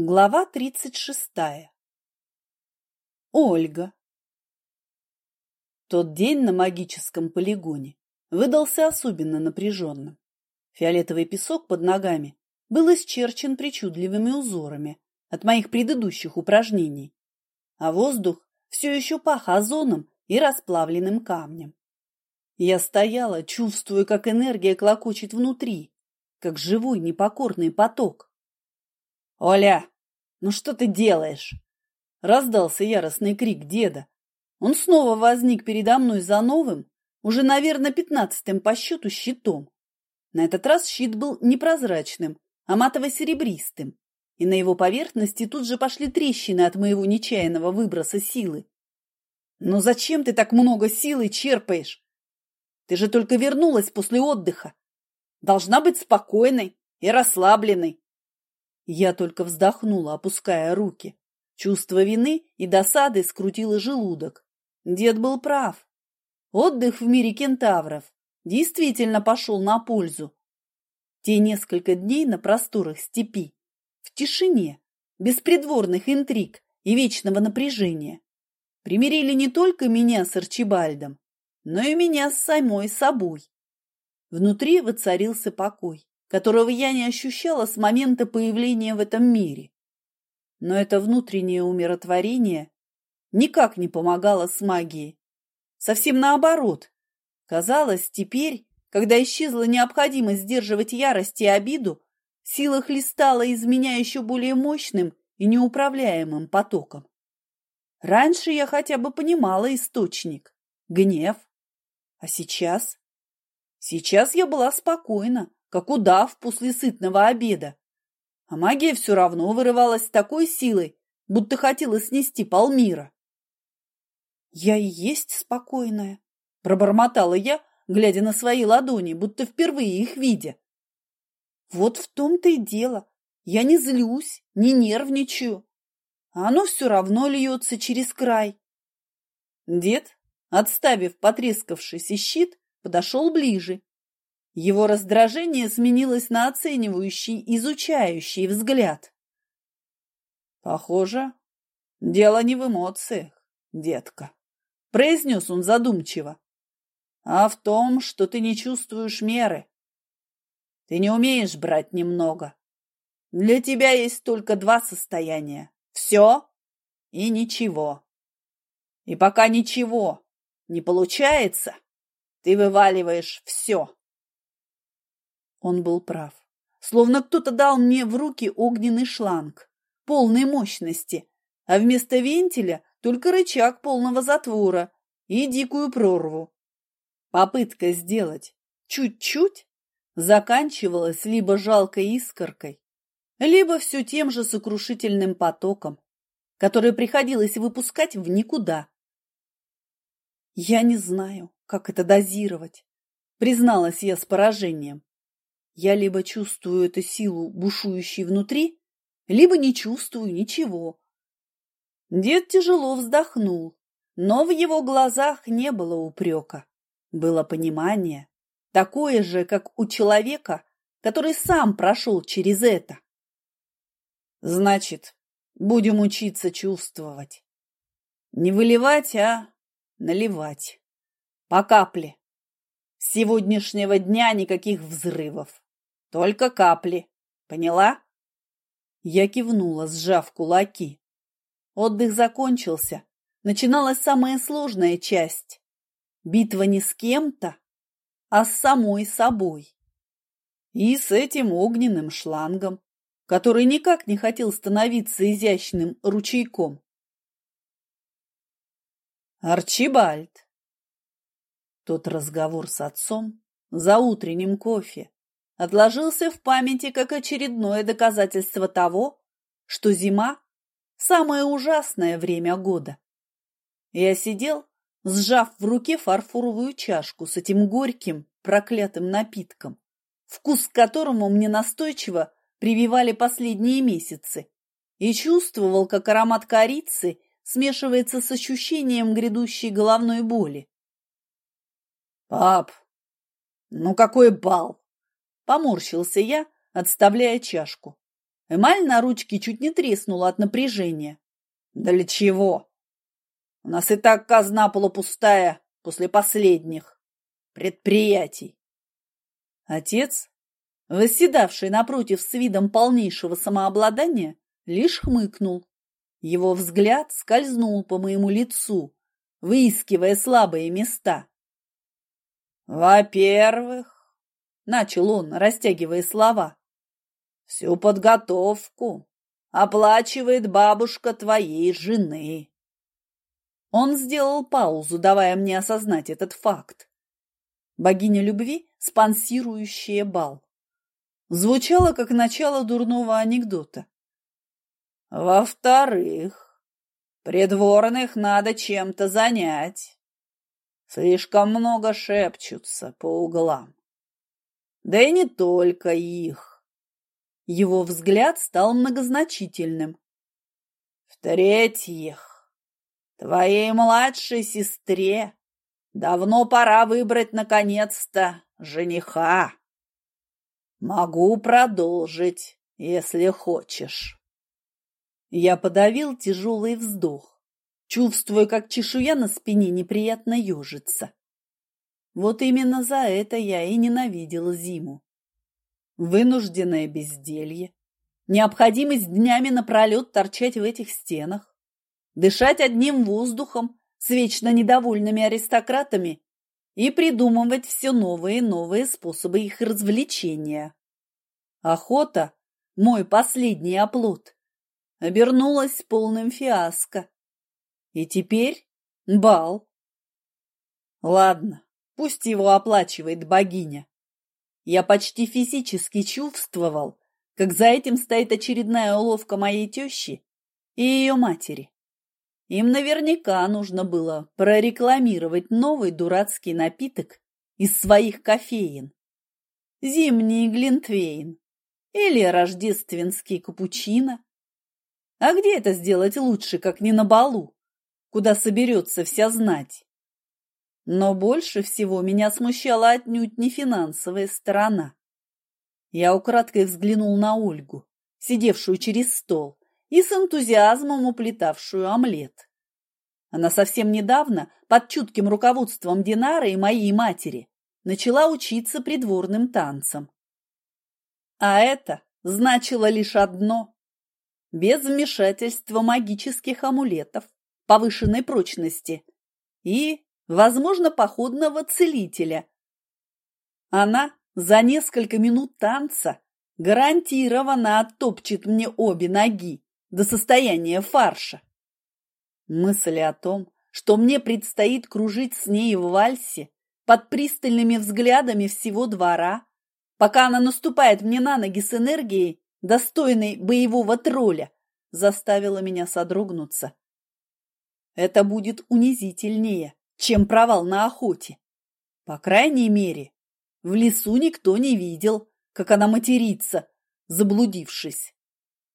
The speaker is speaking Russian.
Глава тридцать шестая. Ольга. Тот день на магическом полигоне выдался особенно напряженным. Фиолетовый песок под ногами был исчерчен причудливыми узорами от моих предыдущих упражнений, а воздух все еще пах озоном и расплавленным камнем. Я стояла, чувствуя, как энергия клокочет внутри, как живой непокорный поток. «Оля, ну что ты делаешь?» Раздался яростный крик деда. Он снова возник передо мной за новым, уже, наверное, пятнадцатым по счету щитом. На этот раз щит был непрозрачным, а матово-серебристым, и на его поверхности тут же пошли трещины от моего нечаянного выброса силы. «Ну зачем ты так много силы черпаешь? Ты же только вернулась после отдыха. Должна быть спокойной и расслабленной. Я только вздохнула, опуская руки. Чувство вины и досады скрутило желудок. Дед был прав. Отдых в мире кентавров действительно пошел на пользу. Те несколько дней на просторах степи, в тишине, без придворных интриг и вечного напряжения, примирили не только меня с Арчибальдом, но и меня с самой собой. Внутри воцарился покой которого я не ощущала с момента появления в этом мире. Но это внутреннее умиротворение никак не помогало с магией. Совсем наоборот. Казалось, теперь, когда исчезла необходимость сдерживать ярость и обиду, сила хлестала из меня еще более мощным и неуправляемым потоком. Раньше я хотя бы понимала источник – гнев. А сейчас? Сейчас я была спокойна, как удав после сытного обеда. А магия все равно вырывалась с такой силой, будто хотела снести полмира. «Я и есть спокойная», — пробормотала я, глядя на свои ладони, будто впервые их видя. «Вот в том-то и дело. Я не злюсь, не нервничаю. А оно все равно льется через край». Дед, отставив потрескавшийся щит, подошел ближе его раздражение сменилось на оценивающий, изучающий взгляд. «Похоже, дело не в эмоциях, детка», — произнес он задумчиво, «а в том, что ты не чувствуешь меры. Ты не умеешь брать немного. Для тебя есть только два состояния — все и ничего. И пока ничего не получается, ты вываливаешь все. Он был прав. Словно кто-то дал мне в руки огненный шланг, полной мощности, а вместо вентиля только рычаг полного затвора и дикую прорву. Попытка сделать чуть-чуть заканчивалась либо жалкой искоркой, либо все тем же сокрушительным потоком, который приходилось выпускать в никуда. Я не знаю, как это дозировать, призналась я с поражением. Я либо чувствую эту силу, бушующей внутри, либо не чувствую ничего. Дед тяжело вздохнул, но в его глазах не было упрека. Было понимание, такое же, как у человека, который сам прошел через это. Значит, будем учиться чувствовать. Не выливать, а наливать. По капле. С сегодняшнего дня никаких взрывов. Только капли. Поняла? Я кивнула, сжав кулаки. Отдых закончился. Начиналась самая сложная часть. Битва не с кем-то, а с самой собой. И с этим огненным шлангом, который никак не хотел становиться изящным ручейком. Арчибальд. Тот разговор с отцом за утренним кофе отложился в памяти как очередное доказательство того, что зима – самое ужасное время года. Я сидел, сжав в руке фарфоровую чашку с этим горьким, проклятым напитком, вкус к которому мне настойчиво прививали последние месяцы, и чувствовал, как аромат корицы смешивается с ощущением грядущей головной боли. «Пап, ну какой бал!» Поморщился я, отставляя чашку. Эмаль на ручке чуть не треснула от напряжения. Для чего? У нас и так казна полупустая после последних предприятий. Отец, восседавший напротив с видом полнейшего самообладания, лишь хмыкнул. Его взгляд скользнул по моему лицу, выискивая слабые места. «Во-первых», — начал он, растягивая слова, — «всю подготовку оплачивает бабушка твоей жены». Он сделал паузу, давая мне осознать этот факт. Богиня любви, спонсирующая бал. Звучало, как начало дурного анекдота. Во-вторых, придворных надо чем-то занять. Слишком много шепчутся по углам. Да и не только их. Его взгляд стал многозначительным. В-третьих, твоей младшей сестре давно пора выбрать наконец-то жениха. Могу продолжить, если хочешь. Я подавил тяжелый вздох, чувствуя, как чешуя на спине неприятно ежится. Вот именно за это я и ненавидела зиму. Вынужденное безделье, необходимость днями напролет торчать в этих стенах, дышать одним воздухом с вечно недовольными аристократами и придумывать все новые и новые способы их развлечения. Охота – мой последний оплот обернулась полным фиаско. И теперь бал. Ладно, пусть его оплачивает богиня. Я почти физически чувствовал, как за этим стоит очередная уловка моей тещи и ее матери. Им наверняка нужно было прорекламировать новый дурацкий напиток из своих кофеин. Зимний глинтвейн или рождественский капучино. А где это сделать лучше, как не на балу, куда соберется вся знать? Но больше всего меня смущала отнюдь не финансовая сторона. Я украдкой взглянул на Ольгу, сидевшую через стол и с энтузиазмом уплетавшую омлет. Она совсем недавно, под чутким руководством Динары и моей матери, начала учиться придворным танцам. А это значило лишь одно без вмешательства магических амулетов повышенной прочности и, возможно, походного целителя. Она за несколько минут танца гарантированно оттопчет мне обе ноги до состояния фарша. Мысль о том, что мне предстоит кружить с ней в вальсе под пристальными взглядами всего двора, пока она наступает мне на ноги с энергией, достойный боевого тролля, заставила меня содрогнуться. Это будет унизительнее, чем провал на охоте. По крайней мере, в лесу никто не видел, как она матерится, заблудившись.